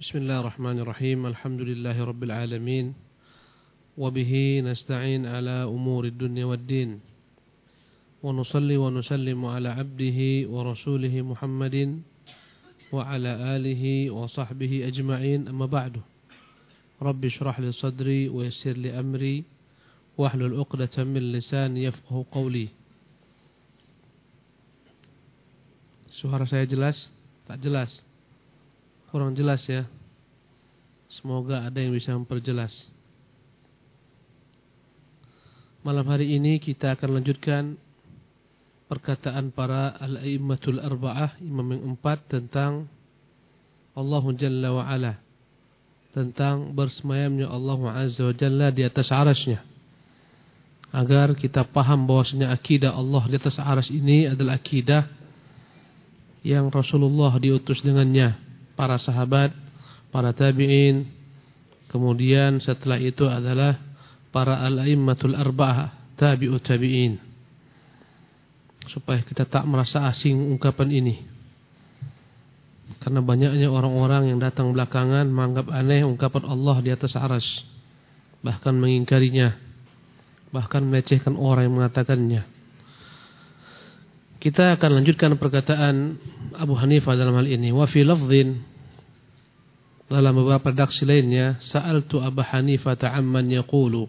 بسم الله الرحمن الرحيم الحمد لله رب العالمين وبه نستعين على أمور الدنيا والدين ونصلي ونسلم على عبده ورسوله محمد وعلى آله وصحبه أجمعين أما بعد رب اشرح لي صدري ويسر لي أمري واحلل عقدة من لساني يفقه قولي Suara saya jelas? Tak jelas? Kurang jelas ya. Semoga ada yang bisa memperjelas. Malam hari ini kita akan lanjutkan perkataan para al-aimmatul arba'ah, imam yang empat tentang Allah Jalla wa Ala. Tentang bersemayamnya Allah Azza wa Jalla di atas arasnya. Agar kita paham bahwasanya akidah Allah di atas aras ini adalah akidah yang Rasulullah diutus dengannya para sahabat, para tabi'in, kemudian setelah itu adalah para al-aimmatul arba'ah, tabi'ut tabi'in. Supaya kita tak merasa asing ungkapan ini. Karena banyaknya orang-orang yang datang belakangan menganggap aneh ungkapan Allah di atas aras. Bahkan mengingkarinya. Bahkan melecehkan orang yang mengatakannya. Kita akan lanjutkan perkataan Abu Hanifah dalam hal ini. Wa fi lafdhin dalam beberapa redaksi lainnya, sa'altu Abu Hanifah ta'amman yaqulu.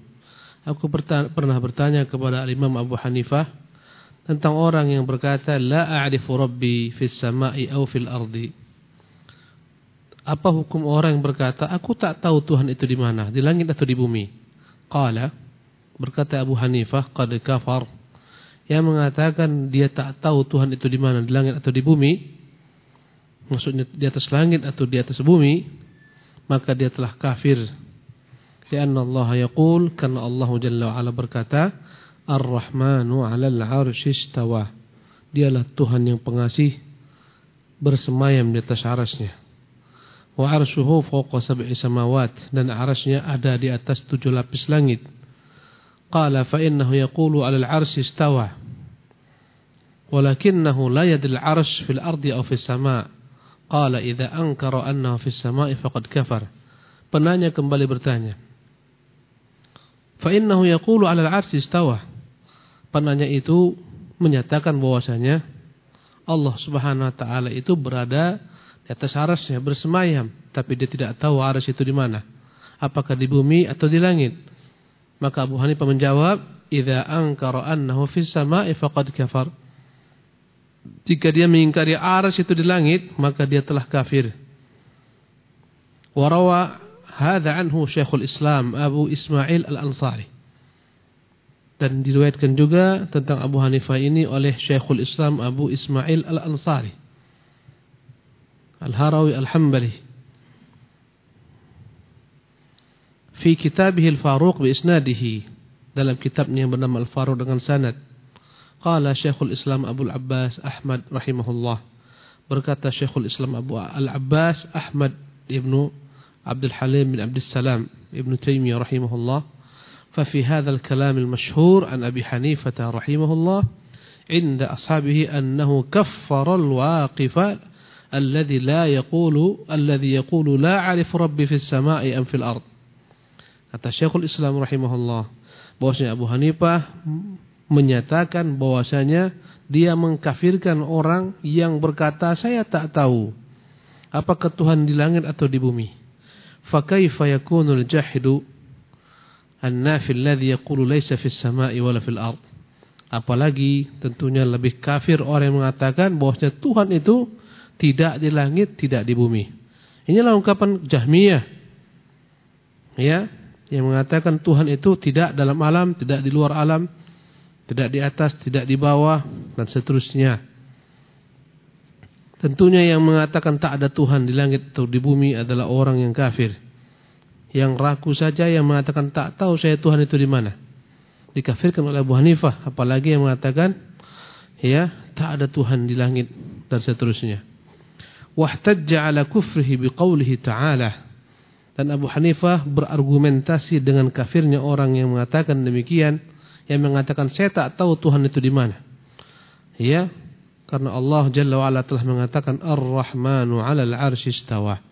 Aku pernah bertanya kepada Imam Abu Hanifah tentang orang yang berkata la a'rifu rabbi fis sama'i aw fil ardi. Apa hukum orang yang berkata aku tak tahu Tuhan itu di mana, di langit atau di bumi? Qala berkata Abu Hanifah qad kafar yang mengatakan dia tak tahu Tuhan itu di mana, di langit atau di bumi, maksudnya di atas langit atau di atas bumi, maka dia telah kafir. Karena Allah yaqul, karena Allah Jalla wa ala berkata, Ar-Rahmanu 'alal 'arsy istawa. Dialah Tuhan yang pengasih bersemayam di atas arasnya. Wa arsyuhu fawqa sab'i samawat dan arasnya ada di atas tujuh lapis langit. Fa innahu yaqulu 'alal 'arsy istawa. Walakinnahu la yadil 'arsy fil ardi aw fis sama'. Qala idza ankara annahu fis sama'i faqad kafar. Penanya kembali bertanya. Innahu yaqulu 'ala al-'arsy istawa. Penanya itu menyatakan bahwasanya Allah Subhanahu wa taala itu berada di atas arasnya bersemayam, tapi dia tidak tahu aras itu di mana. Apakah di bumi atau di langit? Maka Abu Hanifah menjawab, "Idza ankara annahu fis sama'i faqad kafar." Jika dia mengingkari aras itu di langit, maka dia telah kafir. Warawa hadza anhu Syekhul Islam Abu Ismail Al-Ansari. Dan diriwayatkan juga tentang Abu Hanifah ini oleh Syekhul Islam Abu Ismail Al-Ansari. Al-Harawi Al-Hambali. Fi kitabih Al-Faruq bi isnadihi. Dalam kitabnya yang bernama Al-Faruq dengan sanad. Qala Syekhul Islam Abu Al-Abbas Ahmad rahimahullah. Berkata Syekhul Islam Abu Al-Abbas Ahmad ibnu Abdul Halim bin Abdul Salam ibnu Taimiyah rahimahullah. ففي هذا الكلام المشهور عن أبي حنيفة رحمه الله عند أصحابه أنه كفر الواقف الذي لا يقول الذي يقول لا أعرف ربي في السماء أم في الأرض kata Syekhul Islam rahimahullah bahwasanya Abu Hanifah menyatakan bahwasanya dia mengkafirkan orang yang berkata saya tak tahu apakah Tuhan di langit atau di bumi. Fa kaifa yakunu al-jahidu an-nafi alladhi yaqulu laysa fis sama'i wala fil ard. Apalagi tentunya lebih kafir orang yang mengatakan bahwasanya Tuhan itu tidak di langit, tidak di bumi. Inilah ungkapan Jahmiyah. Ya, yang mengatakan Tuhan itu tidak dalam alam, tidak di luar alam, tidak di atas, tidak di bawah, dan seterusnya. Tentunya yang mengatakan tak ada Tuhan di langit atau di bumi adalah orang yang kafir. Yang ragu saja yang mengatakan tak tahu saya Tuhan itu di mana. Dikafirkan oleh Abu Hanifah, apalagi yang mengatakan ya, tak ada Tuhan di langit dan seterusnya. Wahtajja ala kufrihi biqaulihi ta'ala. Dan Abu Hanifah berargumentasi dengan kafirnya orang yang mengatakan demikian yang mengatakan saya tak tahu Tuhan itu di mana. Ya, karena Allah Jalla wa telah mengatakan Ar-Rahmanu 'alal 'arsy istawa.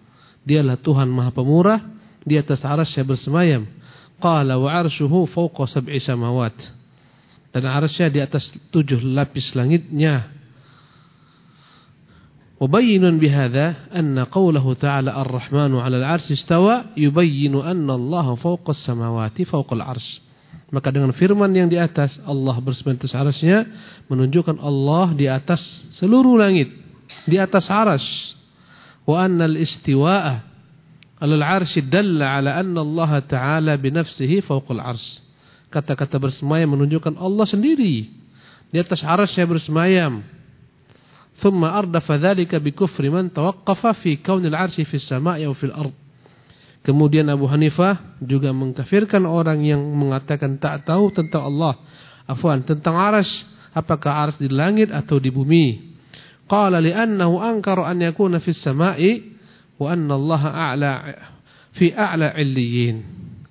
Dialah Tuhan Maha Pemurah, di atas arasy bersemayam. Qala wa arshuhu fawqa sab'i samawat. Dan arasy di atas tujuh lapis langitnya. وبين بهذا أن قوله تعالى الرحمن على العرش استوى يبين أن الله فوق السماوات فوق العرش maka dengan firman yang di atas Allah bersama atas arasnya menunjukkan Allah di atas seluruh langit di atas aras wa anna al-istiwa'a ala al-'arsy dalla ala anna Allah ta'ala bi nafsihi fawqa al-'arsy kata-kata bersemayam menunjukkan Allah sendiri di atas arasnya bersemayam ardafa dhalika bi kufri man tawaqqafa fi kaunil 'arsy fis sama'i wa fil ard Kemudian Abu Hanifah juga mengkafirkan orang yang mengatakan tak tahu tentang Allah. Afwan, tentang aras, apakah aras di langit atau di bumi. Qala li'annahu ankara an yakuna fis sama'i wa anna Allah a'la fi a'la 'illiyin.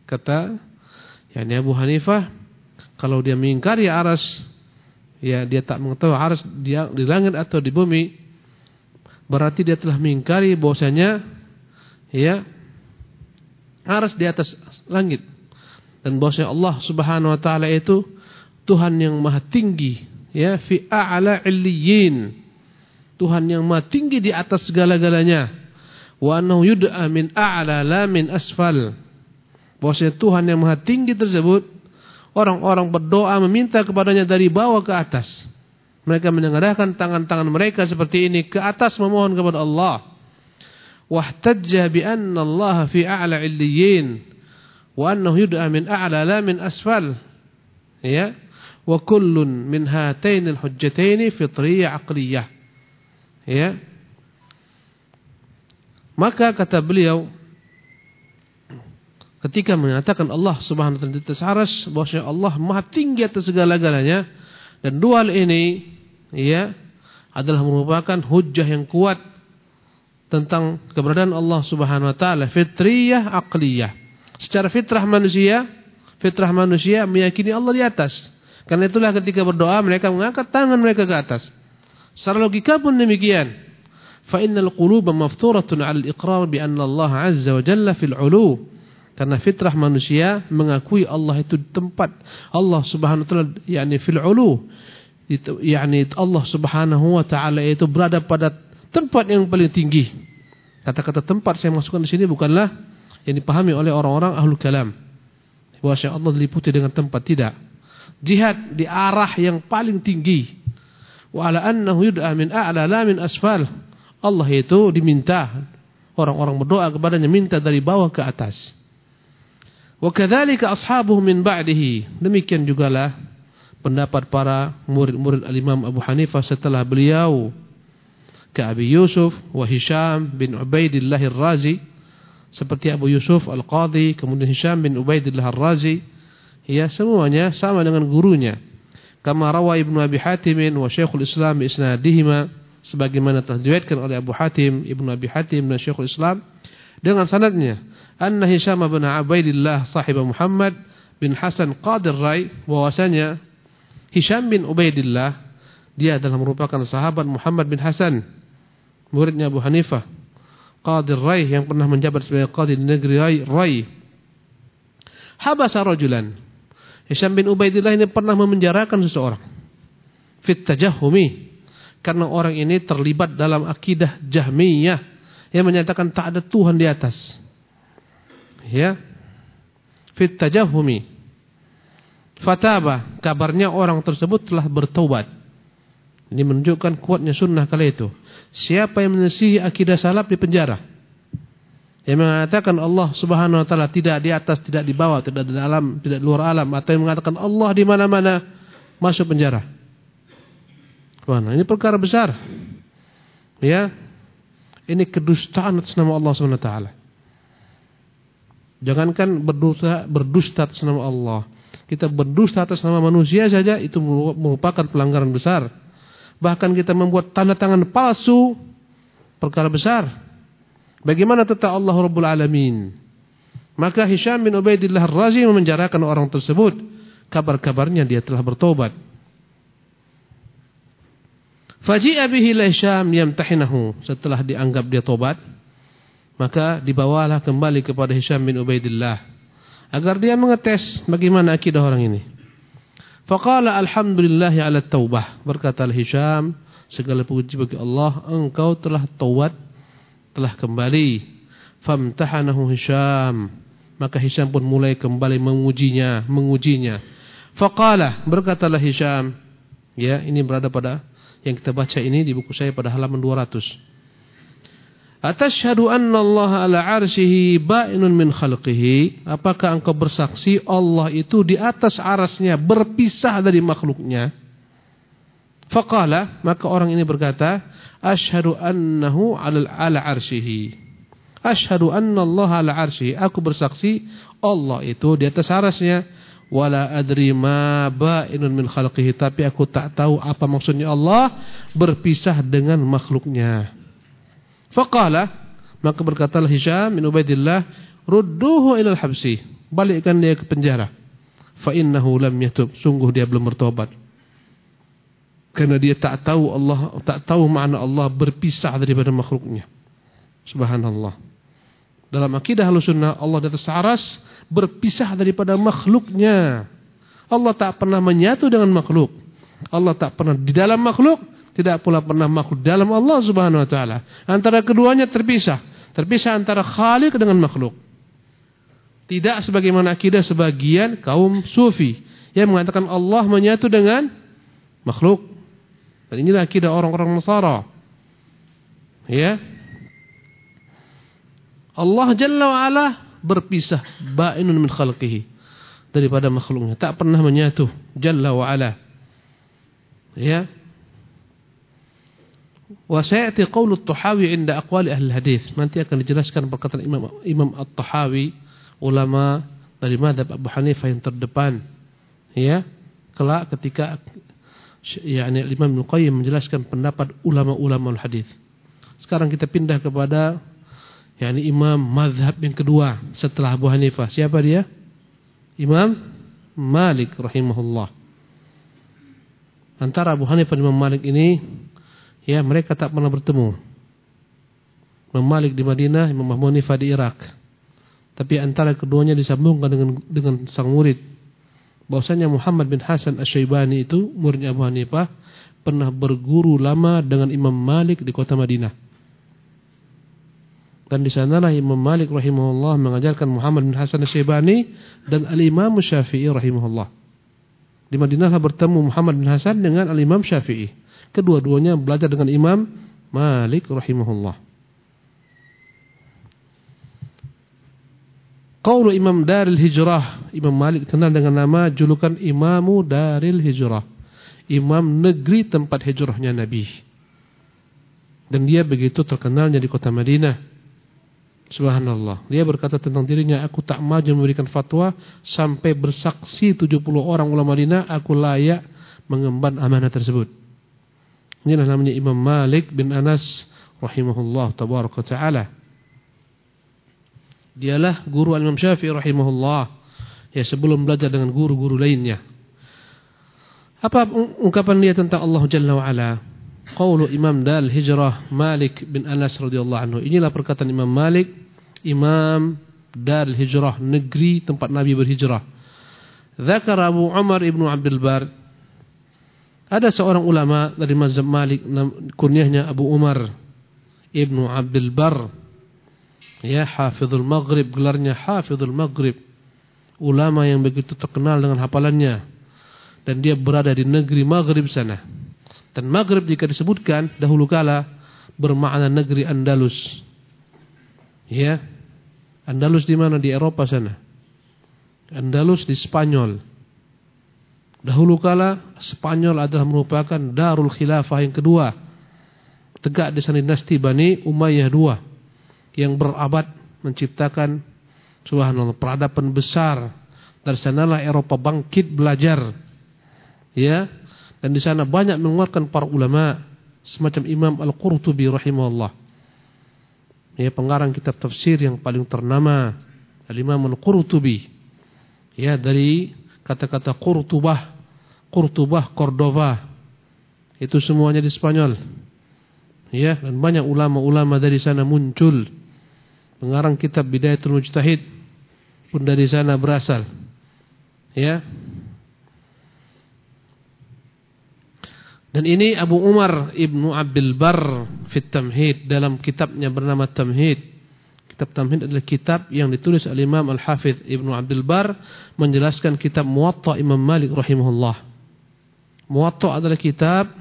Kata yakni Abu Hanifah kalau dia mengingkari aras ya dia tak mengetahui aras dia di langit atau di bumi berarti dia telah mengingkari bahwasanya ya aras di atas langit. Dan bahwasanya Allah Subhanahu wa taala itu Tuhan yang maha tinggi, ya, fi a'la illiyin. Tuhan yang maha tinggi di atas segala-galanya. Wa annahu yud'a min a'la la min asfal. Bahwasanya Tuhan yang maha tinggi tersebut orang-orang berdoa meminta kepadanya dari bawah ke atas. Mereka menengadahkan tangan-tangan mereka seperti ini ke atas memohon kepada Allah. Wahtajja bi anna Allah fi a'la 'illiyin wa annahu yud'a min a'la la min asfal. Ya? Wa kullun min hatain al-hujjatain fitriyyah 'aqliyah. Ya? Maka kata beliau ketika menyatakan Allah Subhanahu wa taala atas bahwasanya Allah Maha tinggi atas segala-galanya dan dua hal ini ya adalah merupakan hujjah yang kuat tentang keberadaan Allah Subhanahu wa taala fitriyah aqliyah. Secara fitrah manusia, fitrah manusia meyakini Allah di atas. Karena itulah ketika berdoa mereka mengangkat tangan mereka ke atas. Secara logika pun demikian. Fa innal quluba mafturatun 'ala al-iqrar bi anna Allah 'azza wa jalla fil 'ulu. Karena fitrah manusia mengakui Allah itu tempat Allah Subhanahu wa taala yakni fil 'ulu. yakni Allah Subhanahu wa taala itu berada pada tempat yang paling tinggi. Kata-kata tempat saya masukkan di sini bukanlah yang dipahami oleh orang-orang ahlul kalam. Bahwa Allah diliputi dengan tempat tidak. Jihad di arah yang paling tinggi. Wa ala annahu yud'a min a'la la min asfal. Allah itu diminta orang-orang berdoa kepadanya minta dari bawah ke atas. Wa kadzalika ashabuhu min ba'dihi. Demikian jugalah pendapat para murid-murid al-Imam Abu Hanifah setelah beliau ke Abi Yusuf wa Hisham bin Ubaidillah al razi seperti Abu Yusuf Al-Qadhi kemudian Hisham bin Ubaidillah al razi ya semuanya sama dengan gurunya. Kama rawa Ibnu Abi Hatim wa Syekhul Islam bi isnadihima sebagaimana telah diriwayatkan oleh Abu Hatim Ibnu Abi Hatim dan Syekhul Islam dengan sanadnya anna Hisham bin Ubaidillah sahib Muhammad bin Hasan Qadir Rai bahwasanya Hisham bin Ubaidillah dia adalah merupakan sahabat Muhammad bin Hasan muridnya Abu Hanifah Qadir Rai yang pernah menjabat sebagai qadi di negeri Rai, Rai. Habasa rajulan. Hisham bin Ubaidillah ini pernah memenjarakan seseorang. Fit tajahumi. Karena orang ini terlibat dalam akidah Jahmiyah yang menyatakan tak ada Tuhan di atas. Ya. Fit tajahumi. Fataba, kabarnya orang tersebut telah bertobat. Ini menunjukkan kuatnya sunnah kala itu. Siapa yang menyisihi akidah salaf di penjara. Yang mengatakan Allah Subhanahu wa taala tidak di atas, tidak di bawah, tidak di dalam, tidak di luar alam atau yang mengatakan Allah di mana-mana masuk penjara. Mana? Ini perkara besar. Ya. Ini kedustaan atas nama Allah taala. Jangankan berdusta berdusta atas nama Allah. Kita berdusta atas nama manusia saja itu merupakan pelanggaran besar. Bahkan kita membuat tanda tangan palsu perkara besar. Bagaimana tetap Allah Rabbul Alamin? Maka Hisham bin Ubaidillah Ar-Razi memenjarakan orang tersebut. Kabar-kabarnya dia telah bertobat. Faji'a bihi Hisham yamtahinahu. Setelah dianggap dia tobat, Maka dibawalah kembali kepada Hisham bin Ubaidillah agar dia mengetes bagaimana akidah orang ini. Faqala alhamdulillahi ala taubah. Berkata Hisham, segala puji bagi Allah, engkau telah taubat, telah kembali. Famtahanahu Hisham. Maka Hisham pun mulai kembali mengujinya, mengujinya. Faqala, berkatalah Hisham, ya, ini berada pada yang kita baca ini di buku saya pada halaman 200. Atashhadu anna Allah ala arsyihi ba'inun min khalqihi? Apakah engkau bersaksi Allah itu di atas arasnya berpisah dari makhluknya? Faqala, maka orang ini berkata, Ashhadu annahu ala, ala arsyihi. Ashhadu anna Allah ala arsyihi. Aku bersaksi Allah itu di atas arasnya. Wala adri ma ba'inun min khalqihi. Tapi aku tak tahu apa maksudnya Allah berpisah dengan makhluknya. Faqala maka berkatalah Hisham bin Ubaidillah, "Rudduhu ila al-habsi." Balikkan dia ke penjara. Fa innahu lam yatub. Sungguh dia belum bertobat. Karena dia tak tahu Allah, tak tahu makna Allah berpisah daripada makhluknya. Subhanallah. Dalam akidah Ahlussunnah Allah di atas aras berpisah daripada makhluknya. Allah tak pernah menyatu dengan makhluk. Allah tak pernah di dalam makhluk tidak pula pernah makhluk dalam Allah Subhanahu wa taala. Antara keduanya terpisah. Terpisah antara Khaliq dengan makhluk. Tidak sebagaimana akidah sebagian kaum sufi yang mengatakan Allah menyatu dengan makhluk. Dan inilah akidah orang-orang Nasara. Ya. Allah Jalla wa ala berpisah ba'inun min khalqihi daripada makhluknya, tak pernah menyatu Jalla wa ala. Ya. Wa sayati qaulu At-Tahawi 'inda aqwali ahli hadis. Nanti akan dijelaskan perkataan Imam Imam At-Tahawi, ulama dari mazhab Abu Hanifah yang terdepan. Ya, kelak ketika yakni Imam Ibnu Qayyim menjelaskan pendapat ulama-ulama hadis. Sekarang kita pindah kepada yakni imam mazhab yang kedua setelah Abu Hanifah. Siapa dia? Imam Malik rahimahullah. Antara Abu Hanifah dan Imam Malik ini Ya, mereka tak pernah bertemu. Imam Malik di Madinah, Imam Abu Hanifah di Irak. Tapi antara keduanya disambungkan dengan dengan sang murid. Bahwasanya Muhammad bin Hasan Asy-Syaibani itu muridnya Abu Hanifah pernah berguru lama dengan Imam Malik di kota Madinah. Dan di sanalah Imam Malik rahimahullah mengajarkan Muhammad bin Hasan Asy-Syaibani dan Al-Imam Syafi'i rahimahullah. Di Madinahlah bertemu Muhammad bin Hasan dengan Al-Imam Syafi'i. Kedua-duanya belajar dengan Imam Malik rahimahullah. Qaulu Imam Daril Hijrah. Imam Malik kenal dengan nama julukan Imamu Daril Hijrah. Imam negeri tempat hijrahnya Nabi. Dan dia begitu terkenalnya di kota Madinah. Subhanallah. Dia berkata tentang dirinya, aku tak maju memberikan fatwa sampai bersaksi 70 orang ulama Madinah, aku layak mengemban amanah tersebut. Inilah namanya Imam Malik bin Anas rahimahullah tabaraka taala. Dialah guru Imam Syafi'i rahimahullah. Ya sebelum belajar dengan guru-guru lainnya. Apa ungkapan dia tentang Allah Jalla wa ala? Qaulu Imam Dal Hijrah Malik bin Anas radhiyallahu anhu. Inilah perkataan Imam Malik, Imam Dal Hijrah, negeri tempat Nabi berhijrah. Zakar Abu Umar ibnu Abdul Bar ada seorang ulama dari mazhab Malik kunyahnya Abu Umar Ibnu Abdul Bar. Ya, Hafizul Maghrib, gelarnya Hafizul Maghrib. Ulama yang begitu terkenal dengan hafalannya. Dan dia berada di negeri Maghrib sana. Dan Maghrib jika disebutkan dahulu kala bermakna negeri Andalus. Ya. Andalus di mana? Di Eropa sana. Andalus di Spanyol. Dahulu kala Spanyol adalah merupakan darul khilafah yang kedua. Tegak di sana dinasti Bani Umayyah dua yang berabad menciptakan subhanallah peradaban besar. Dari sanalah Eropa bangkit belajar. Ya. Dan di sana banyak mengeluarkan para ulama semacam Imam Al-Qurtubi rahimahullah. Ya, pengarang kitab tafsir yang paling ternama Al-Imam Al-Qurtubi. Ya, dari kata-kata Qurtubah Qurtubah, Cordova. Itu semuanya di Spanyol. Ya, dan banyak ulama-ulama dari sana muncul. pengarang kitab Bidayatul Mujtahid pun dari sana berasal. Ya. Dan ini Abu Umar Ibnu Abdul Bar fit Tamhid dalam kitabnya bernama Tamhid. Kitab Tamhid adalah kitab yang ditulis oleh Imam Al-Hafidh Ibnu Abdul Bar menjelaskan kitab Muwatta Imam Malik rahimahullah. Muwatta adalah kitab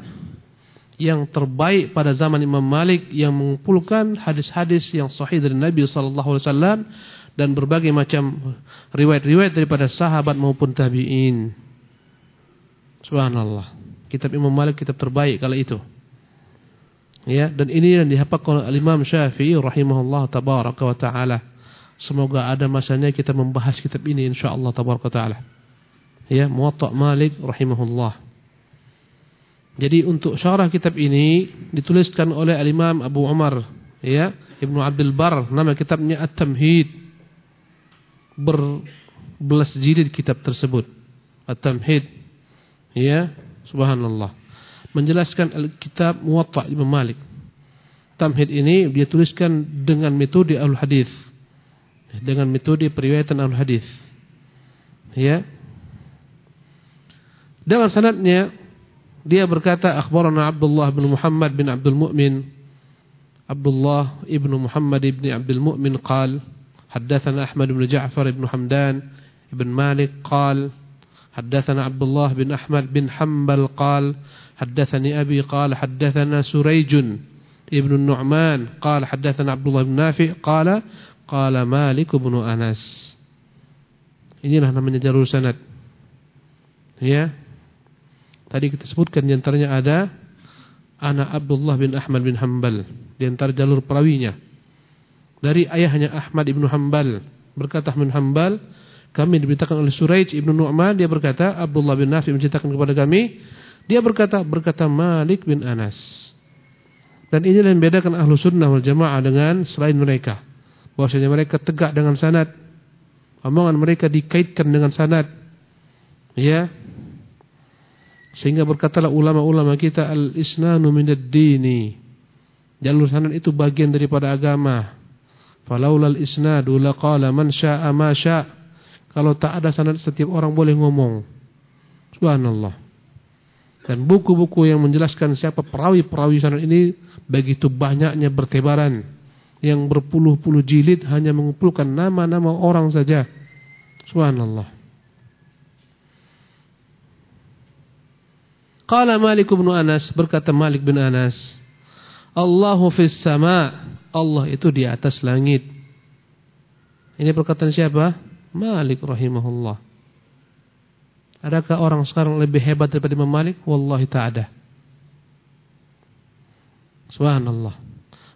yang terbaik pada zaman Imam Malik yang mengumpulkan hadis-hadis yang sahih dari Nabi wasallam dan berbagai macam riwayat-riwayat daripada sahabat maupun tabi'in. Subhanallah. Kitab Imam Malik kitab terbaik kala itu. Ya, dan ini yang dihafalkan oleh Imam Syafi'i rahimahullah tabaraka wa taala. Semoga ada masanya kita membahas kitab ini insyaallah tabaraka taala. Ya, Muwatta Malik rahimahullah. Jadi untuk syarah kitab ini dituliskan oleh Al-Imam Abu Umar ya, Ibnu Abdul Bar, nama kitabnya At-Tamhid. Berbelas jilid kitab tersebut. At-Tamhid. Ya, Subhanallah. Menjelaskan Alkitab Muwatta Imam Malik. Tamhid ini dia tuliskan dengan metode al hadis dengan metode periwayatan al hadis ya dalam sanadnya dia berkata akhbarana Abdullah bin Muhammad bin Abdul Mu'min Abdullah ibn Muhammad ibn Abdul Mu'min qal haddathana Ahmad bin Ja'far ibn Hamdan ibn Malik qal حدثنا عبد الله بن أحمد بن حنبل قال حدثني أبي قال حدثنا سريج ابن النعمان قال حدثنا عبد الله بن نافع قال قال مالك بن أنس inilah namanya jalur sanad ya tadi kita sebutkan diantaranya ada anak Abdullah bin Ahmad bin Hanbal diantara jalur perawinya dari ayahnya Ahmad ibnu Hanbal berkata Ahmad bin Hanbal kami diberitakan oleh Suraij Ibnu Nu'man dia berkata Abdullah bin Nafi menceritakan kepada kami dia berkata berkata Malik bin Anas. Dan inilah yang membedakan ahlu sunnah wal jamaah dengan selain mereka. Bahwasanya mereka tegak dengan sanad. Omongan mereka dikaitkan dengan sanad. Ya. Sehingga berkatalah ulama-ulama kita al-isnanu minad dini jalur sanad itu bagian daripada agama. Falaulal isnadu laqala man syaa ma kalau tak ada sanad setiap orang boleh ngomong. Subhanallah. Dan buku-buku yang menjelaskan siapa perawi-perawi sanad ini begitu banyaknya bertebaran. Yang berpuluh-puluh jilid hanya mengumpulkan nama-nama orang saja. Subhanallah. Qala Malik bin Anas berkata Malik bin Anas, Allahu fis sama, Allah itu di atas langit. Ini perkataan siapa? Malik rahimahullah. Adakah orang sekarang lebih hebat daripada Imam Malik? Wallahi ta'ada. Subhanallah.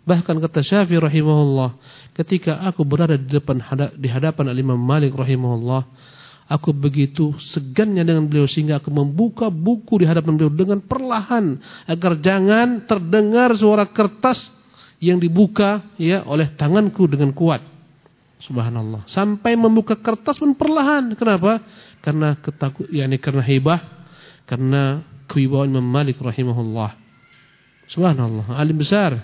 Bahkan kata Syafi'i rahimahullah, ketika aku berada di depan di hadapan Imam Malik rahimahullah, aku begitu segannya dengan beliau sehingga aku membuka buku di hadapan beliau dengan perlahan agar jangan terdengar suara kertas yang dibuka ya oleh tanganku dengan kuat. Subhanallah. Sampai membuka kertas pun perlahan. Kenapa? Karena ketakut, yakni karena hibah, karena kewibawaan Imam Malik rahimahullah. Subhanallah, alim besar.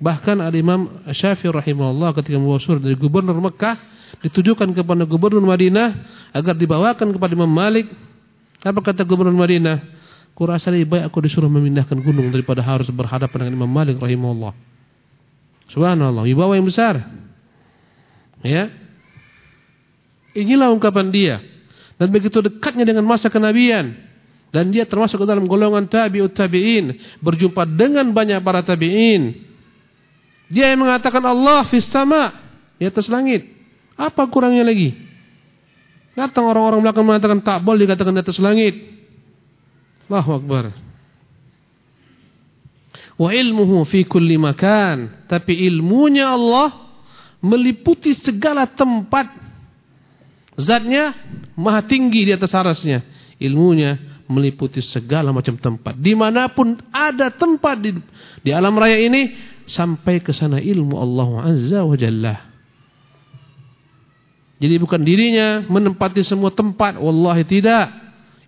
Bahkan ada Imam Syafi'i rahimahullah ketika membawa surat dari gubernur Mekah ditujukan kepada gubernur Madinah agar dibawakan kepada Imam Malik. Apa kata gubernur Madinah? Kurasa lebih baik aku disuruh memindahkan gunung daripada harus berhadapan dengan Imam Malik rahimahullah. Subhanallah, wibawa yang besar. Ya. Inilah ungkapan dia. Dan begitu dekatnya dengan masa kenabian. Dan dia termasuk ke dalam golongan tabi'ut tabi'in. Berjumpa dengan banyak para tabi'in. Dia yang mengatakan Allah fis sama. Di atas langit. Apa kurangnya lagi? Datang orang-orang belakang mengatakan tak boleh dikatakan di atas langit. Allahu Akbar. Wa ilmuhu fi kulli makan. Tapi ilmunya Allah meliputi segala tempat. Zatnya maha tinggi di atas arasnya. Ilmunya meliputi segala macam tempat. Di mana pun ada tempat di, di alam raya ini, sampai ke sana ilmu Allah Azza wa Jalla. Jadi bukan dirinya menempati semua tempat. Wallahi tidak.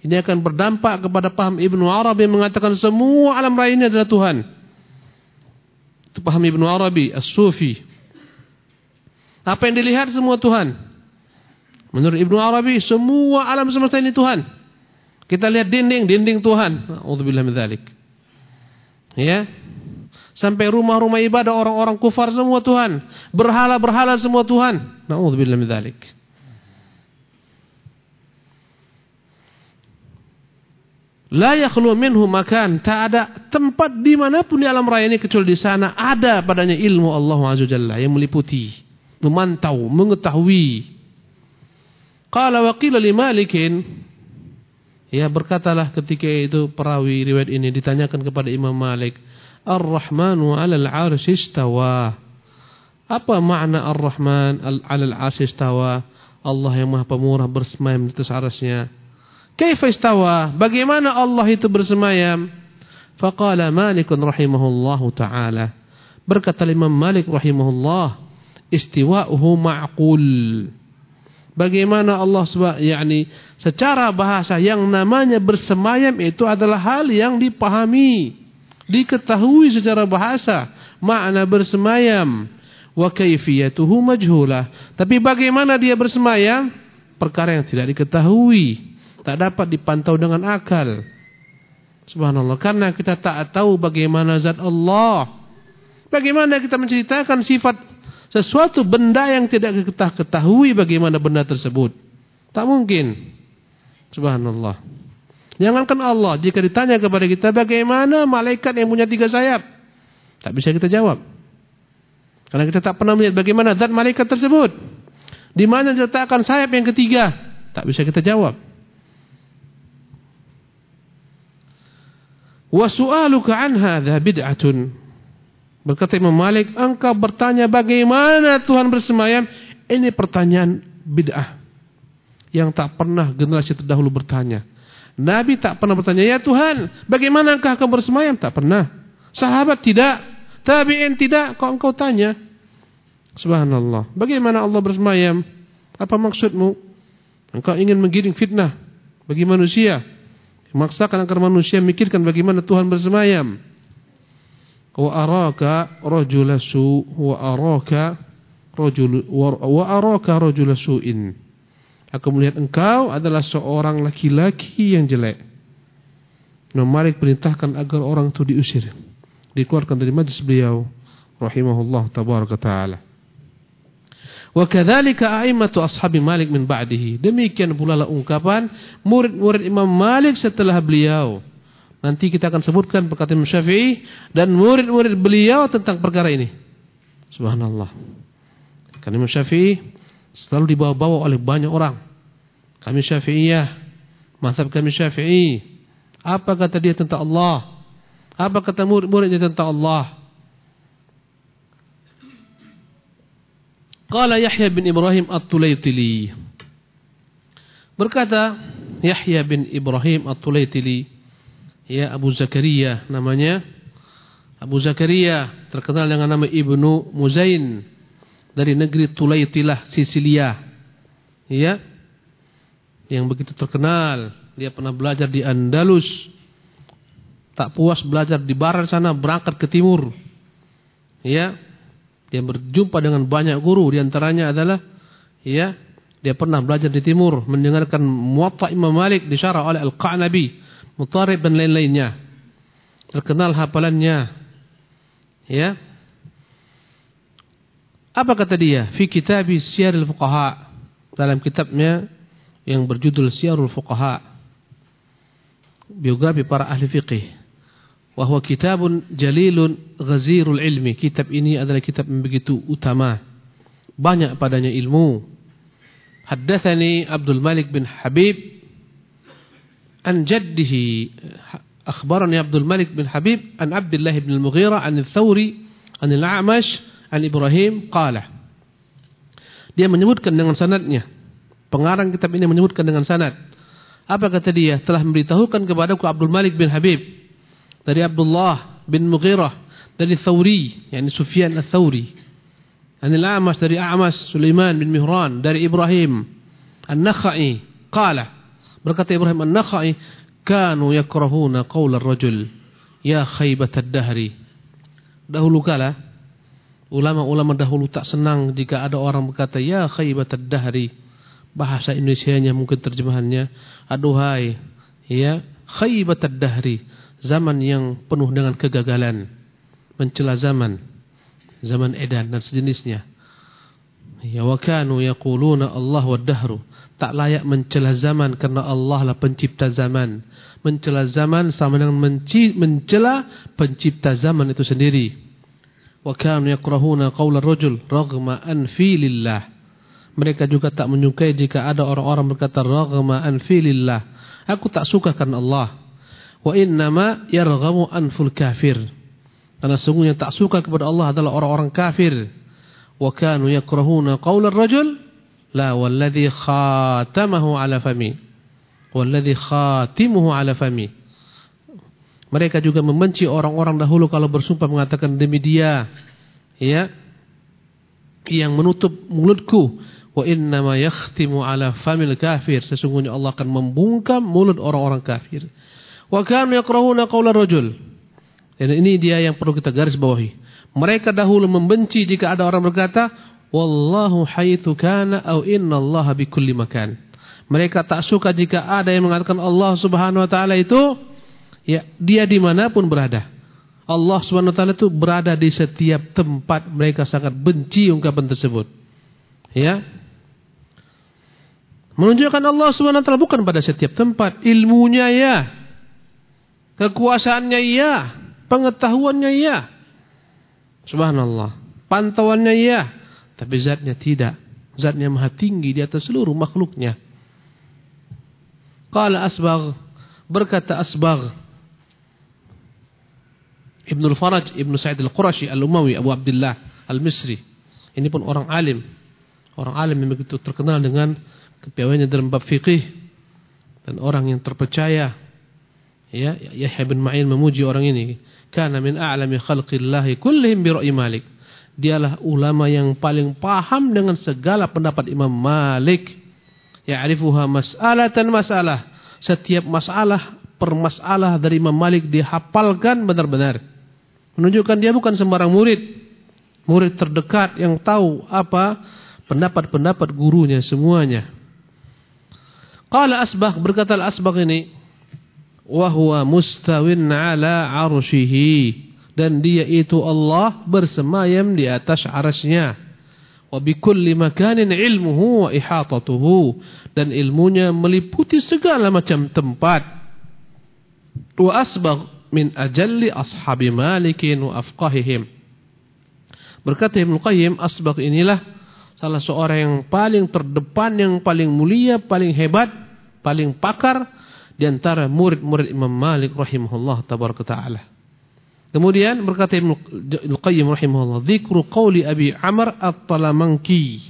Ini akan berdampak kepada paham Ibnu Arabi yang mengatakan semua alam raya ini adalah Tuhan. Itu paham Ibnu Arabi, As-Sufi. Apa yang dilihat semua Tuhan. Menurut Ibnu Arabi, semua alam semesta ini Tuhan. Kita lihat dinding, dinding Tuhan. Alhamdulillah min dzalik. Ya. Sampai rumah-rumah ibadah orang-orang kufar semua Tuhan. Berhala-berhala semua Tuhan. Nauzubillah min dzalik. La yakhlu minhu makan. Tak ada tempat di mana pun di alam raya ini kecuali di sana ada padanya ilmu Allah Azza Jalla yang meliputi, memantau, mengetahui. Qala wa qila li Malikin Ya berkatalah ketika itu perawi riwayat ini ditanyakan kepada Imam Malik, Ar-Rahmanu 'alal 'arsy istawa. Apa makna Ar-Rahman 'alal 'arsy istawa? Allah yang Maha Pemurah bersemayam di atas arasnya. Kaifa istawa? Bagaimana Allah itu bersemayam? Faqala Malik rahimahullahu taala. Berkata Imam Malik rahimahullah, istiwa'uhu ma'qul. Bagaimana Allah yakni secara bahasa yang namanya bersemayam itu adalah hal yang dipahami, diketahui secara bahasa, makna bersemayam. Wa kaifiyatuhu majhulah. Tapi bagaimana dia bersemayam? Perkara yang tidak diketahui tak dapat dipantau dengan akal. Subhanallah, karena kita tak tahu bagaimana zat Allah. Bagaimana kita menceritakan sifat sesuatu benda yang tidak kita ketahui bagaimana benda tersebut. Tak mungkin. Subhanallah. Jangankan Allah, jika ditanya kepada kita bagaimana malaikat yang punya tiga sayap, tak bisa kita jawab. Karena kita tak pernah melihat bagaimana zat malaikat tersebut. Di mana diletakkan sayap yang ketiga, tak bisa kita jawab. Wa su'aluka an hadha bid'atun. Berkata Imam Malik, engkau bertanya bagaimana Tuhan bersemayam? Ini pertanyaan bid'ah. Yang tak pernah generasi terdahulu bertanya. Nabi tak pernah bertanya, ya Tuhan, bagaimana engkau akan bersemayam? Tak pernah. Sahabat tidak. Tabi'in tidak. Kok engkau tanya? Subhanallah. Bagaimana Allah bersemayam? Apa maksudmu? Engkau ingin menggiring fitnah bagi manusia. Memaksakan agar manusia mikirkan bagaimana Tuhan bersemayam. Wa araka rajula su wa araka rajul wa araka rajula. Aku melihat engkau adalah seorang laki-laki yang jelek. Imam Malik perintahkan agar orang itu diusir. Dikeluarkan dari majlis beliau. Rahimahullah tabaraka ta'ala. Wa kadzalika a'immatu ashabi Malik min ba'dihi. Demikian pula lah ungkapan murid-murid Imam Malik setelah beliau. Nanti kita akan sebutkan perkataan Imam Syafi'i dan murid-murid beliau tentang perkara ini. Subhanallah. Karena Imam Syafi'i selalu dibawa-bawa oleh banyak orang. Kami Syafi'iyah, mazhab kami Syafi'i. Apa kata dia tentang Allah? Apa kata murid-muridnya tentang Allah? Qala Yahya bin Ibrahim At-Tulaitili. Berkata Yahya bin Ibrahim At-Tulaitili, ya Abu Zakaria namanya. Abu Zakaria terkenal dengan nama Ibnu Muzain dari negeri Tulaitilah, Sisilia. Ya. Yang begitu terkenal, dia pernah belajar di Andalus. Tak puas belajar di barat sana, berangkat ke timur. Ya, dia berjumpa dengan banyak guru di antaranya adalah ya dia pernah belajar di timur mendengarkan Muwatta Imam Malik disyarah oleh Al-Qanabi, Mutarib dan lain-lainnya. Terkenal hafalannya. Ya. Apa kata dia? Fi kitab Syiarul Fuqaha. Dalam kitabnya yang berjudul Syiarul Fuqaha. Biografi para ahli fiqih. Wahwa kitabun jalilun ghazirul ilmi. Kitab ini adalah kitab yang begitu utama. Banyak padanya ilmu. Haddathani Abdul Malik bin Habib an jaddihi akhbarani Abdul Malik bin Habib an Abdullah bin Al-Mughira an Al-Thawri an Al-A'mash an Ibrahim qala Dia menyebutkan dengan sanadnya. Pengarang kitab ini menyebutkan dengan sanad. Apa kata dia? Telah memberitahukan kepadaku Abdul Malik bin Habib dari Abdullah bin Mughirah dari Thawri yakni Sufyan Ats-Tsauri Anil A'mas dari A'mas Sulaiman bin Mihran dari Ibrahim An-Nakhai qala berkata Ibrahim An-Nakhai kanu yakrahuna qaul ar-rajul ya khaybat ad-dahri dahulu kala Ulama-ulama dahulu tak senang jika ada orang berkata ya khaybatad dahri. Bahasa Indonesianya mungkin terjemahannya aduhai ya khaybatad dahri, zaman yang penuh dengan kegagalan, mencela zaman, zaman edan dan sejenisnya. Ya wa kanu yaquluna Allah wad dahru. Tak layak mencela zaman karena Allah lah pencipta zaman. Mencela zaman sama dengan mencela pencipta zaman itu sendiri. Wa kanu yakrahuna qaula rajul raghma anfi lillah. Mereka juga tak menyukai jika ada orang-orang berkata raghma anfi lillah. Aku tak suka karena Allah. Wa innama yarghamu anful kafir. Karena sungguhnya tak suka kepada Allah adalah orang-orang kafir. Wa kanu yakrahuna qaula rajul la walladhi khatamahu ala fami. Walladhi khatimuhu ala fami. Mereka juga membenci orang-orang dahulu kalau bersumpah mengatakan demi dia ya yang menutup mulutku. Wa inna ma yakhtimu ala famil kafir. Sesungguhnya Allah akan membungkam mulut orang-orang kafir. Wa kanu yakrahuna qawla rajul. Dan ini dia yang perlu kita garis bawahi. Mereka dahulu membenci jika ada orang berkata wallahu haitsu kana au inna Allah bikulli makan mereka tak suka jika ada yang mengatakan Allah Subhanahu wa taala itu Ya, dia di mana pun berada. Allah Subhanahu Wa Taala itu berada di setiap tempat. Mereka sangat benci ungkapan tersebut. Ya. Menunjukkan Allah Subhanahu Wa Taala bukan pada setiap tempat. Ilmunya ya. Kekuasaannya ya. Pengetahuannya ya. Subhanallah. Pantauannya ya. Tapi zatnya tidak. Zatnya maha tinggi di atas seluruh makhluknya. Qala asbagh. Berkata asbagh. Ibnu Faraj, Ibnu Sa'id Al-Qurashi Al-Umawi, Abu Abdullah Al-Misri. Ini pun orang alim. Orang alim yang begitu terkenal dengan kepiawaiannya dalam bab fikih dan orang yang terpercaya. Ya, Yahya bin Ma'in memuji orang ini. Kana min a'lami khalqillahi kullihim bi Malik. Dialah ulama yang paling paham dengan segala pendapat Imam Malik. Ya'rifuha mas'alatan masalah. Setiap masalah per masalah dari Imam Malik dihafalkan benar-benar. Menunjukkan dia bukan sembarang murid. Murid terdekat yang tahu apa pendapat-pendapat gurunya semuanya. Qala Asbah berkata Asbah ini wa huwa mustawin ala arsyihi dan dia itu Allah bersemayam di atas arasnya wa bi kulli makanin ilmuhu wa ihatatuhu dan ilmunya meliputi segala macam tempat wa asbagh min ajalli ashabi malikin wa afqahihim. Berkata Ibn Qayyim, asbaq inilah salah seorang yang paling terdepan, yang paling mulia, paling hebat, paling pakar di antara murid-murid Imam Malik rahimahullah tabaraka taala. Kemudian berkata Ibn Qayyim rahimahullah, "Dzikru qauli Abi Amr At-Talamanki."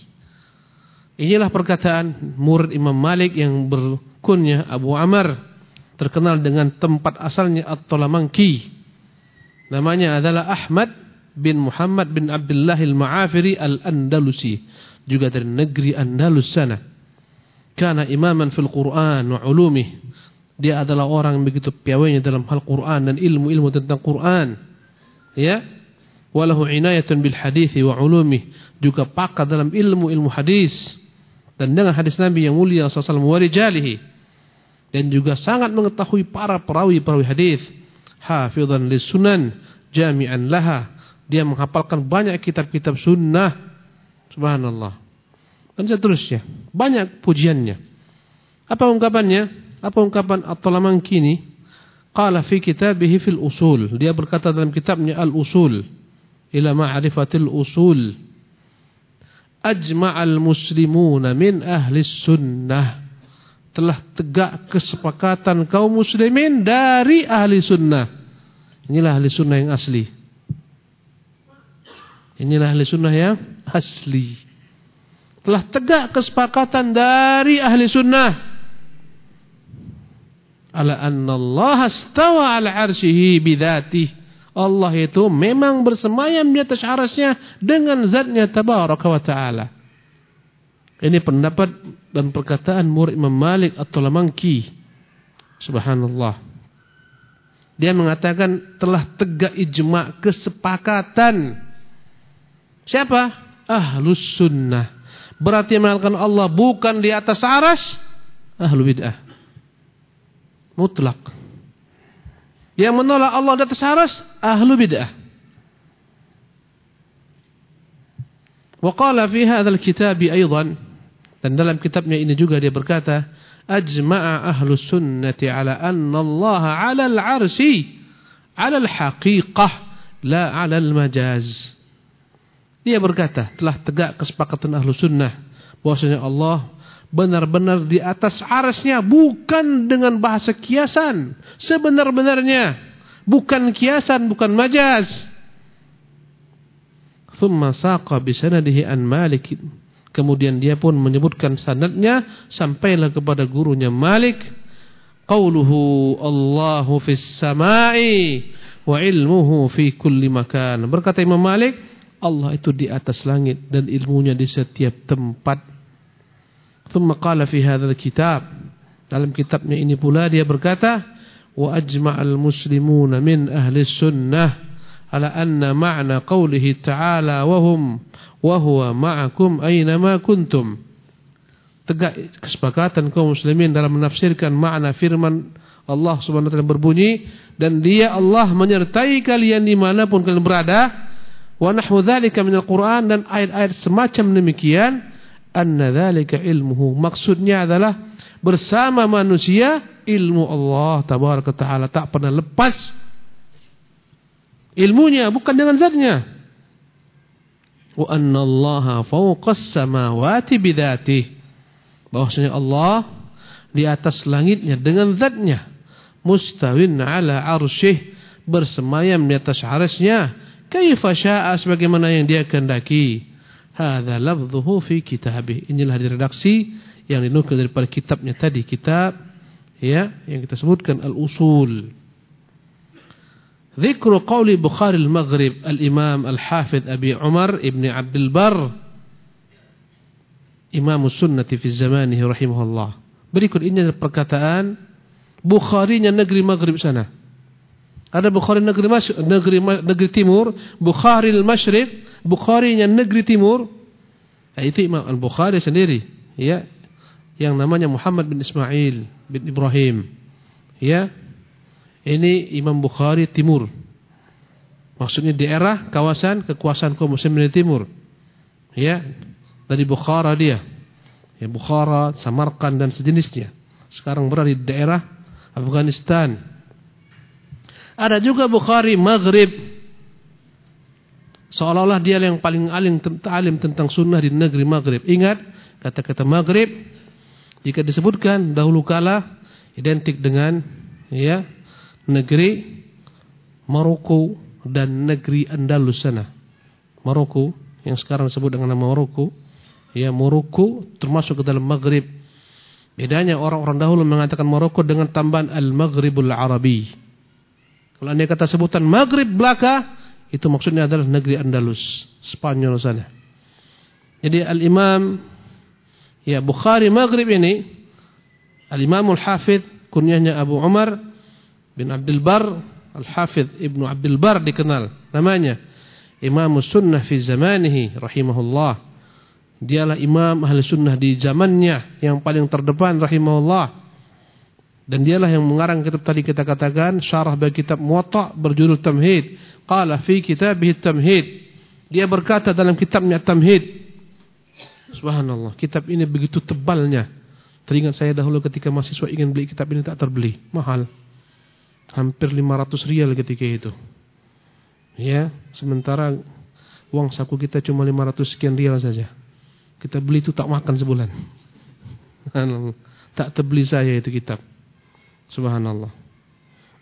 Inilah perkataan murid Imam Malik yang berkunyah Abu Amr terkenal dengan tempat asalnya At-Tolamanki. Namanya adalah Ahmad bin Muhammad bin Abdullah al-Ma'afiri al-Andalusi. Juga dari negeri Andalus sana. Karena imaman fil Quran wa ulumih. Dia adalah orang yang begitu piawainya dalam hal Quran dan ilmu-ilmu tentang Quran. Ya. Walahu inayatun bil hadithi wa ulumih. Juga pakar dalam ilmu-ilmu hadis. Dan dengan hadis Nabi yang mulia alaihi wasallam dan juga sangat mengetahui para perawi-perawi hadis. Hafizan lis sunan jami'an laha. Dia menghafalkan banyak kitab-kitab sunnah. Subhanallah. Dan seterusnya. Banyak pujiannya. Apa ungkapannya? Apa ungkapan At-Talamanki ini? Qala fi kitabihi fil usul. Dia berkata dalam kitabnya Al-Usul. Ila ma'rifatil usul. Ajma'al muslimuna min ahli sunnah telah tegak kesepakatan kaum muslimin dari ahli sunnah. Inilah ahli sunnah yang asli. Inilah ahli sunnah yang asli. Telah tegak kesepakatan dari ahli sunnah. Ala anna Allah astawa ala arsyihi bidhatih. Allah itu memang bersemayam di atas arasnya dengan zatnya tabaraka wa ta'ala. Ini pendapat dan perkataan murid Imam Malik atau Lamangki. Subhanallah. Dia mengatakan telah tegak ijma kesepakatan Siapa? Ahlus sunnah. Berarti yang mengenalkan Allah bukan di atas aras. Ahlu bid'ah. Mutlak. Yang menolak Allah di atas aras. Ahlu bid'ah. Wa fi hadzal kitab aidan dan dalam kitabnya ini juga dia berkata ajma'a ahlu sunnati ala anna Allah ala al-arsi ala al-haqiqah la ala al-majaz dia berkata telah tegak kesepakatan ahlu sunnah bahwasanya Allah benar-benar di atas arasnya bukan dengan bahasa kiasan sebenar-benarnya bukan kiasan bukan majaz. Kemudian dia pun menyebutkan sanadnya sampailah kepada gurunya Malik. Qauluhu Allahu fis samai wa ilmuhu fi kulli makan. Berkata Imam Malik, Allah itu di atas langit dan ilmunya di setiap tempat. Thumma qala fi hadzal kitab. Dalam kitabnya ini pula dia berkata, wa ajma'al muslimuna min ahli sunnah على أن معنى قوله تعالى وهم وهو معكم أينما كنتم tegak kesepakatan kaum muslimin dalam menafsirkan makna firman Allah Subhanahu wa taala berbunyi dan dia Allah menyertai kalian dimanapun kalian berada wa nahwu dzalika minal Quran dan ayat-ayat semacam demikian anna dzalika ilmuhu. Maksudnya adalah bersama manusia ilmu Allah tabaraka taala tak pernah lepas ilmunya bukan dengan zatnya. Wa anna allaha fawqas samawati bidzatih bahwasanya Allah di atas langitnya dengan zatnya. Mustawin ala arsyih bersemayam di atas arasnya kaifa syaa sebagaimana yang dia kehendaki Hadza lafdhuhu fi kitabih. Inilah di redaksi yang dinukil daripada kitabnya tadi, kitab ya yang kita sebutkan Al-Usul. Zikru qawli Bukhari al-Maghrib al-Imam al-Hafidh Abi Umar ibn Abdul Bar Imam sunnati fi zamanihi rahimahullah. Berikut ini adalah perkataan Bukharinya negeri Maghrib sana ada Bukhari negeri Mas negeri negeri timur Bukhari al-Masyriq Bukharinya negeri timur nah, itu Imam Al-Bukhari sendiri ya yang namanya Muhammad bin Ismail bin Ibrahim ya ini Imam Bukhari Timur. Maksudnya daerah kawasan kekuasaan kaum muslimin di timur. Ya, dari Bukhara dia. Ya, Bukhara, Samarkand dan sejenisnya. Sekarang berada di daerah Afghanistan. Ada juga Bukhari Maghrib. Seolah-olah dia yang paling alim, alim tentang sunnah di negeri Maghrib. Ingat, kata-kata Maghrib jika disebutkan dahulu kala identik dengan ya negeri Maroko dan negeri Andalus sana. Maroko yang sekarang disebut dengan nama Maroko, ya Maroko termasuk ke dalam Maghrib. Bedanya orang-orang dahulu mengatakan Maroko dengan tambahan Al-Maghribul Arabi. Kalau anda kata sebutan Maghrib belaka, itu maksudnya adalah negeri Andalus, Spanyol sana. Jadi Al-Imam ya Bukhari Maghrib ini Al-Imamul Hafidh kunyahnya Abu Umar bin Abdul Bar Al-Hafidh Ibnu Abdul Bar dikenal namanya. Imam Sunnah fi zamanihi rahimahullah. Dialah imam ahli sunnah di zamannya yang paling terdepan rahimahullah dan dialah yang mengarang kitab tadi kita katakan syarah bagi kitab Muwatta berjudul Tamhid qala fi kitabih Tamhid dia berkata dalam kitabnya Tamhid Subhanallah kitab ini begitu tebalnya teringat saya dahulu ketika mahasiswa ingin beli kitab ini tak terbeli mahal hampir 500 rial ketika itu. Ya, sementara uang saku kita cuma 500 sekian rial saja. Kita beli itu tak makan sebulan. tak terbeli saya itu kitab. Subhanallah.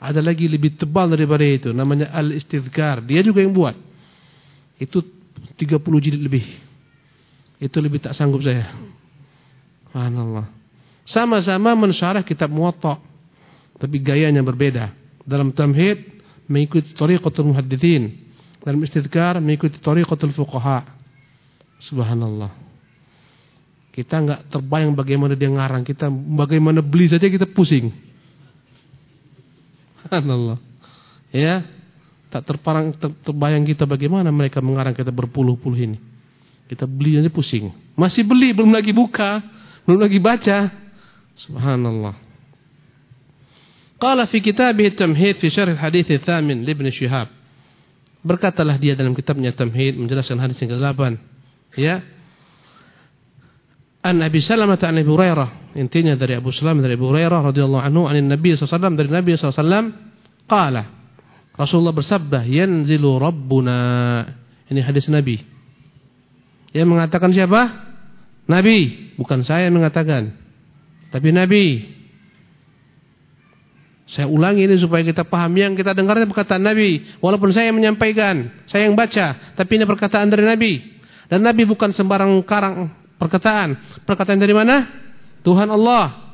Ada lagi lebih tebal daripada itu, namanya Al-Istidhkar. Dia juga yang buat. Itu 30 jilid lebih. Itu lebih tak sanggup saya. Subhanallah. Sama-sama mensyarah kitab Muwatta, tapi gayanya berbeda. Dalam tamhid mengikuti tariqatul muhaddithin. Dalam istidkar mengikuti tariqatul fuqaha. Subhanallah. Kita enggak terbayang bagaimana dia ngarang, kita bagaimana beli saja kita pusing. Subhanallah. Ya. Tak terparang ter, terbayang kita bagaimana mereka mengarang kita berpuluh-puluh ini. Kita beli aja pusing. Masih beli, belum lagi buka, belum lagi baca. Subhanallah. Qala fi kitabih Tamhid fi syarh hadits tsamin li Ibn Shihab. Berkatalah dia dalam kitabnya Tamhid menjelaskan hadis yang ke-8. Ya. An Abi Salamah an Abi Hurairah. Intinya dari Abu Salamah dari Abu Hurairah radhiyallahu anhu anin Nabi sallallahu dari Nabi sallallahu qala Rasulullah bersabda, "Yanzilu Rabbuna." Ini hadis Nabi. Yang mengatakan siapa? Nabi, bukan saya yang mengatakan. Tapi Nabi. Saya ulangi ini supaya kita paham yang kita dengarnya perkataan Nabi. Walaupun saya yang menyampaikan, saya yang baca, tapi ini perkataan dari Nabi. Dan Nabi bukan sembarang karang perkataan. Perkataan dari mana? Tuhan Allah.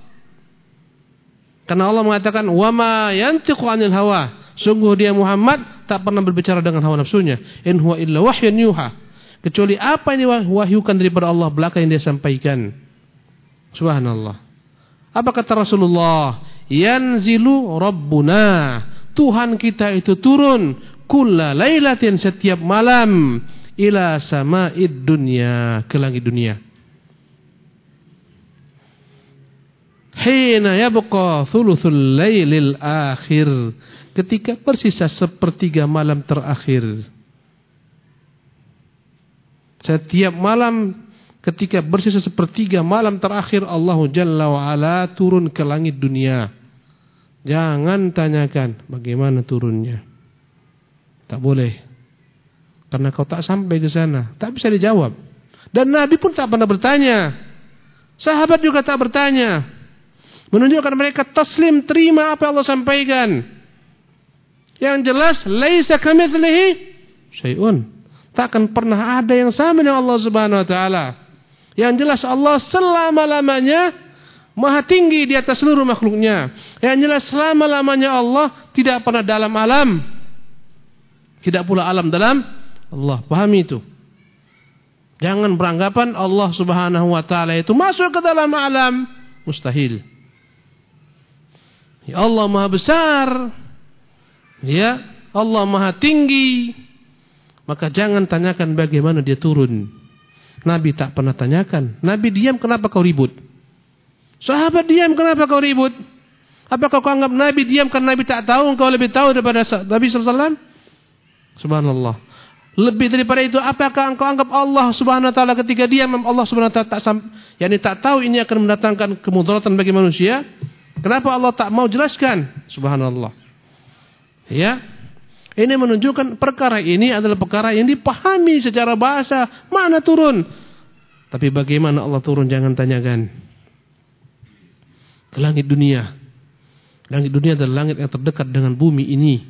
Karena Allah mengatakan, "Wa ma yantiqu 'anil hawa." Sungguh dia Muhammad tak pernah berbicara dengan hawa nafsunya. In huwa illa wahyun yuha. Kecuali apa yang diwahyukan daripada Allah belaka yang dia sampaikan. Subhanallah. Apa kata Rasulullah? Yanzilu Rabbuna. Tuhan kita itu turun kulla lailatin setiap malam ila sama'id dunya ke langit dunia. Hina yabqa thuluthul lailil akhir ketika bersisa sepertiga malam terakhir. Setiap malam ketika bersisa sepertiga malam terakhir Allah Jalla wa'ala turun ke langit dunia. Jangan tanyakan bagaimana turunnya. Tak boleh. Karena kau tak sampai ke sana. Tak bisa dijawab. Dan Nabi pun tak pernah bertanya. Sahabat juga tak bertanya. Menunjukkan mereka taslim terima apa Allah sampaikan. Yang jelas laisa kamitslihi syai'un. Takkan pernah ada yang sama dengan Allah Subhanahu wa taala. Yang jelas Allah selama-lamanya Maha tinggi di atas seluruh makhluknya. Yang jelas selama-lamanya Allah tidak pernah dalam alam. Tidak pula alam dalam Allah. Pahami itu. Jangan beranggapan Allah Subhanahu wa taala itu masuk ke dalam alam. Mustahil. Ya Allah Maha besar. Ya, Allah Maha tinggi. Maka jangan tanyakan bagaimana dia turun. Nabi tak pernah tanyakan. Nabi diam kenapa kau ribut? Sahabat diam kenapa kau ribut? Apakah kau anggap Nabi diam karena Nabi tak tahu engkau lebih tahu daripada Nabi SAW? Subhanallah. Lebih daripada itu, apakah engkau anggap Allah Subhanahu wa taala ketika diam Allah Subhanahu wa taala tak yakni tak tahu ini akan mendatangkan kemudaratan bagi manusia? Kenapa Allah tak mau jelaskan? Subhanallah. Ya. Ini menunjukkan perkara ini adalah perkara yang dipahami secara bahasa. Mana turun? Tapi bagaimana Allah turun jangan tanyakan. Ke langit dunia. Langit dunia adalah langit yang terdekat dengan bumi ini.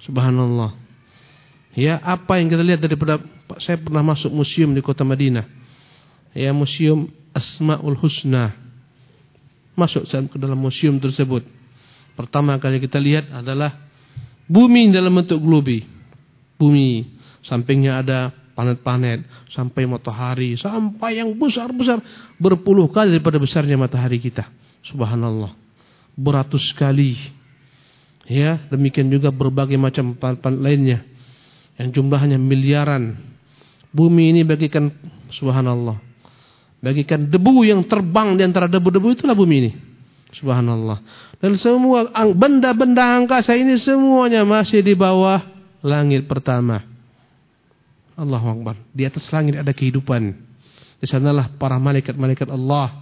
Subhanallah. Ya, apa yang kita lihat daripada saya pernah masuk museum di kota Madinah. Ya, museum Asmaul Husna. Masuk ke dalam museum tersebut. Pertama kali kita lihat adalah Bumi dalam bentuk globi. Bumi. Sampingnya ada planet-planet. Sampai matahari. Sampai yang besar-besar. Berpuluh kali daripada besarnya matahari kita. Subhanallah. Beratus kali. Ya, demikian juga berbagai macam planet-planet lainnya. Yang jumlahnya miliaran. Bumi ini bagikan subhanallah. Bagikan debu yang terbang di antara debu-debu itulah bumi ini. Subhanallah. Dan semua benda-benda angkasa ini semuanya masih di bawah langit pertama. Allahu Akbar. Di atas langit ada kehidupan. Di sanalah para malaikat-malaikat Allah.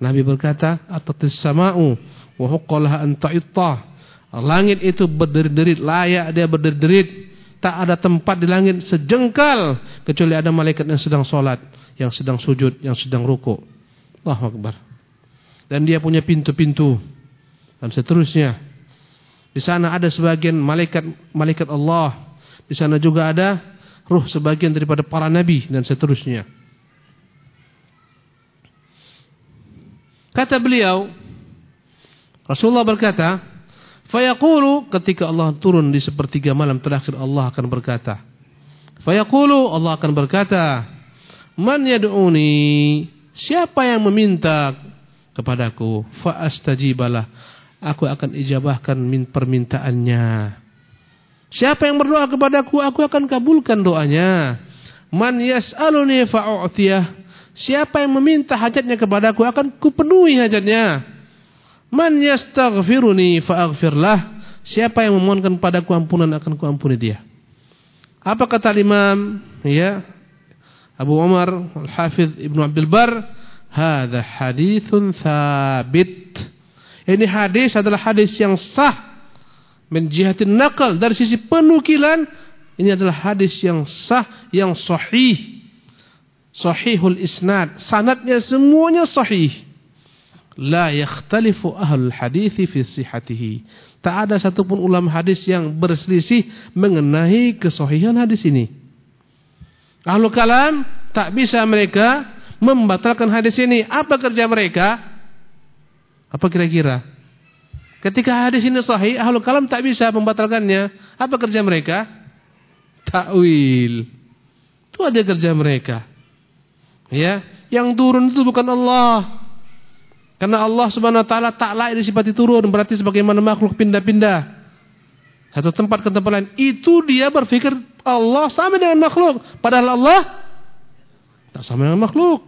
Nabi berkata, "Atatis sama'u wa huqqalaha an ta'itta." Langit itu berderit-derit, layak dia berderit-derit. Tak ada tempat di langit sejengkal kecuali ada malaikat yang sedang solat, yang sedang sujud, yang sedang ruku. Allahu Akbar dan dia punya pintu-pintu dan seterusnya. Di sana ada sebagian malaikat malaikat Allah. Di sana juga ada ruh sebagian daripada para nabi dan seterusnya. Kata beliau, Rasulullah berkata, Fayaqulu ketika Allah turun di sepertiga malam terakhir Allah akan berkata. Fayaqulu Allah akan berkata, Man yad'uni? Siapa yang meminta kepadaku fa astajibalah aku akan ijabahkan min permintaannya Siapa yang berdoa kepadaku, aku akan kabulkan doanya. Man yas'aluni fa'u'tiyah. Siapa yang meminta hajatnya kepadaku, akan kupenuhi hajatnya. Man yastaghfiruni fa'aghfirlah. Siapa yang memohonkan padaku ampunan, akan kuampuni dia. Apa kata Imam ya Abu Umar Al-Hafidh Ibnu Abdul Bar, "Hadza haditsun thabit." Ini hadis adalah hadis yang sah min jihatin naqal dari sisi penukilan ini adalah hadis yang sah yang sahih. Sahihul isnad, sanadnya semuanya sahih. La yakhtalifu ahlul hadis fi sihhatihi. Tak ada satupun ulama hadis yang berselisih mengenai kesahihan hadis ini. Ahlu kalam tak bisa mereka membatalkan hadis ini. Apa kerja mereka? Apa kira-kira? Ketika hadis ini sahih, ahlu kalam tak bisa membatalkannya. Apa kerja mereka? Takwil. Itu aja kerja mereka. Ya, yang turun itu bukan Allah. Karena Allah Subhanahu wa taala tak layak disifati turun, berarti sebagaimana makhluk pindah-pindah. Satu tempat ke tempat lain. Itu dia berpikir Allah sama dengan makhluk, padahal Allah tak sama dengan makhluk.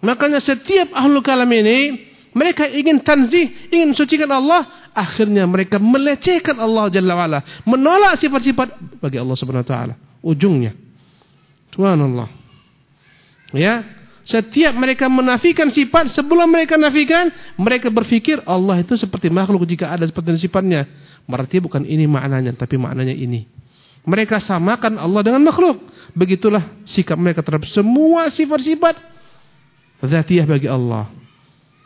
Makanya setiap ahlu kalam ini mereka ingin tanzih, ingin sucikan Allah, akhirnya mereka melecehkan Allah Jalla wa'ala, menolak sifat-sifat bagi Allah Subhanahu wa taala. Ujungnya. Subhanallah. Ya, setiap mereka menafikan sifat, sebelum mereka nafikan, mereka berpikir Allah itu seperti makhluk jika ada seperti sifatnya. Berarti bukan ini maknanya, tapi maknanya ini. Mereka samakan Allah dengan makhluk. Begitulah sikap mereka terhadap semua sifat-sifat zatiyah bagi Allah.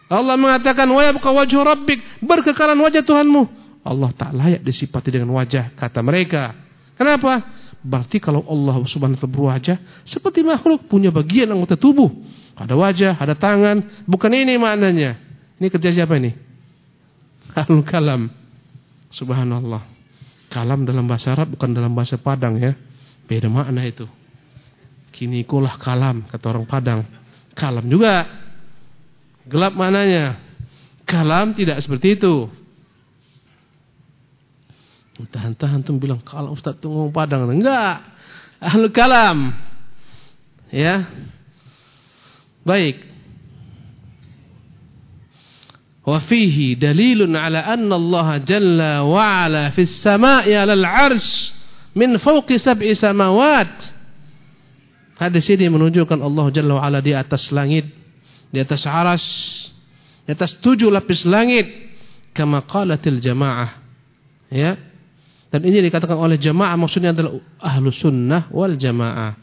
Allah mengatakan wa yabqa wajhu rabbik, berkekalan wajah Tuhanmu. Allah tak layak disifati dengan wajah kata mereka. Kenapa? Berarti kalau Allah subhanahu wa ta'ala berwajah seperti makhluk punya bagian anggota tubuh. Ada wajah, ada tangan. Bukan ini maknanya. Ini kerja siapa ini? Ahlul kalam. Subhanallah. Kalam dalam bahasa Arab bukan dalam bahasa Padang ya. Beda makna itu. Kini kulah kalam kata orang Padang. Kalam juga. Gelap maknanya. Kalam tidak seperti itu. Tahan-tahan tuh bilang kalau Ustaz tuh ngomong Padang. Enggak. Ahlul kalam. Ya. Baik. Wa fihi dalilun ala anna Allah jalla wa ala fis sama'i 'ala al-'arsy min fawqi sab'i samawat. Hadis ini menunjukkan Allah jalla wa ala di atas langit, di atas aras, di atas tujuh lapis langit kama qalatil jamaah. Ya. Dan ini dikatakan oleh jamaah maksudnya adalah ahlu sunnah wal jamaah.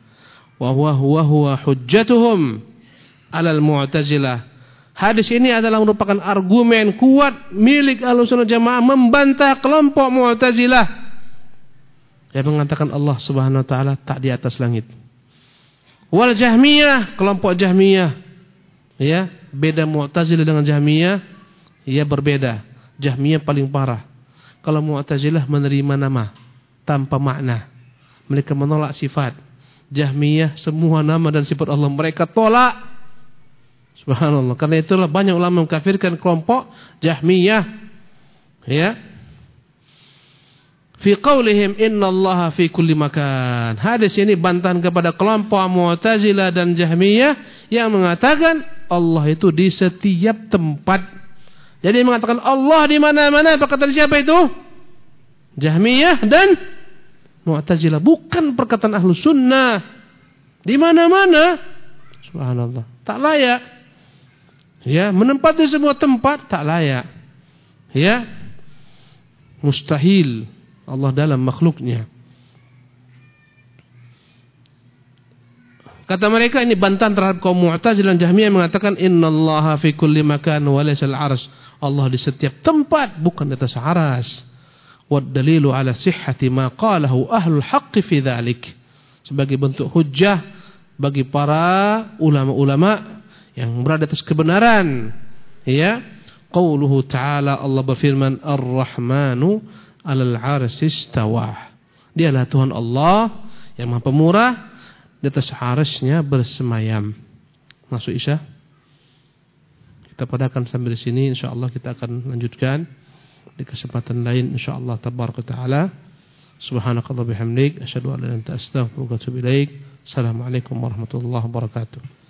Wa huwa huwa huwa hujjatuhum alal mu'tazilah. Hadis ini adalah merupakan argumen kuat milik ahlu sunnah jamaah membantah kelompok mu'tazilah. Yang mengatakan Allah subhanahu wa ta'ala tak di atas langit. Wal jahmiyah, kelompok jahmiyah. Ya, beda mu'tazilah dengan jahmiyah. Ya berbeda. Jahmiyah paling parah. Kalau Mu'tazilah menerima nama tanpa makna. Mereka menolak sifat. Jahmiyah semua nama dan sifat Allah mereka tolak. Subhanallah. Karena itulah banyak ulama mengkafirkan kelompok Jahmiyah. Ya. Fi qaulihim innallaha fi kulli makan. Hadis ini bantahan kepada kelompok Mu'tazilah dan Jahmiyah yang mengatakan Allah itu di setiap tempat jadi mengatakan Allah di mana-mana perkataan siapa itu? Jahmiyah dan Mu'tazilah. Bukan perkataan ahlu sunnah. Di mana-mana. Subhanallah. Tak layak. Ya, menempati semua tempat tak layak. Ya. Mustahil Allah dalam makhluknya. Kata mereka ini bantahan terhadap kaum Mu'tazilah dan Jahmiyah mengatakan innallaha fi kulli makan wa laysa al-'arsy. Allah di setiap tempat bukan di atas aras. Wa dalilu ala sihhati ma qalahu ahlul haqq fi dzalik. Sebagai bentuk hujjah bagi para ulama-ulama yang berada atas kebenaran. Ya. Qauluhu ta'ala Allah berfirman Ar-Rahmanu 'alal 'arsy istawa. Dialah Tuhan Allah yang Maha Pemurah di atas harasnya bersemayam. Masuk Isya? Kita padakan sampai di sini insyaallah kita akan lanjutkan di kesempatan lain insyaallah tabaraka taala. Subhanakallah bihamdik asyhadu an la ilaha illa anta astaghfiruka wa atubu ilaik. Assalamualaikum warahmatullahi wabarakatuh.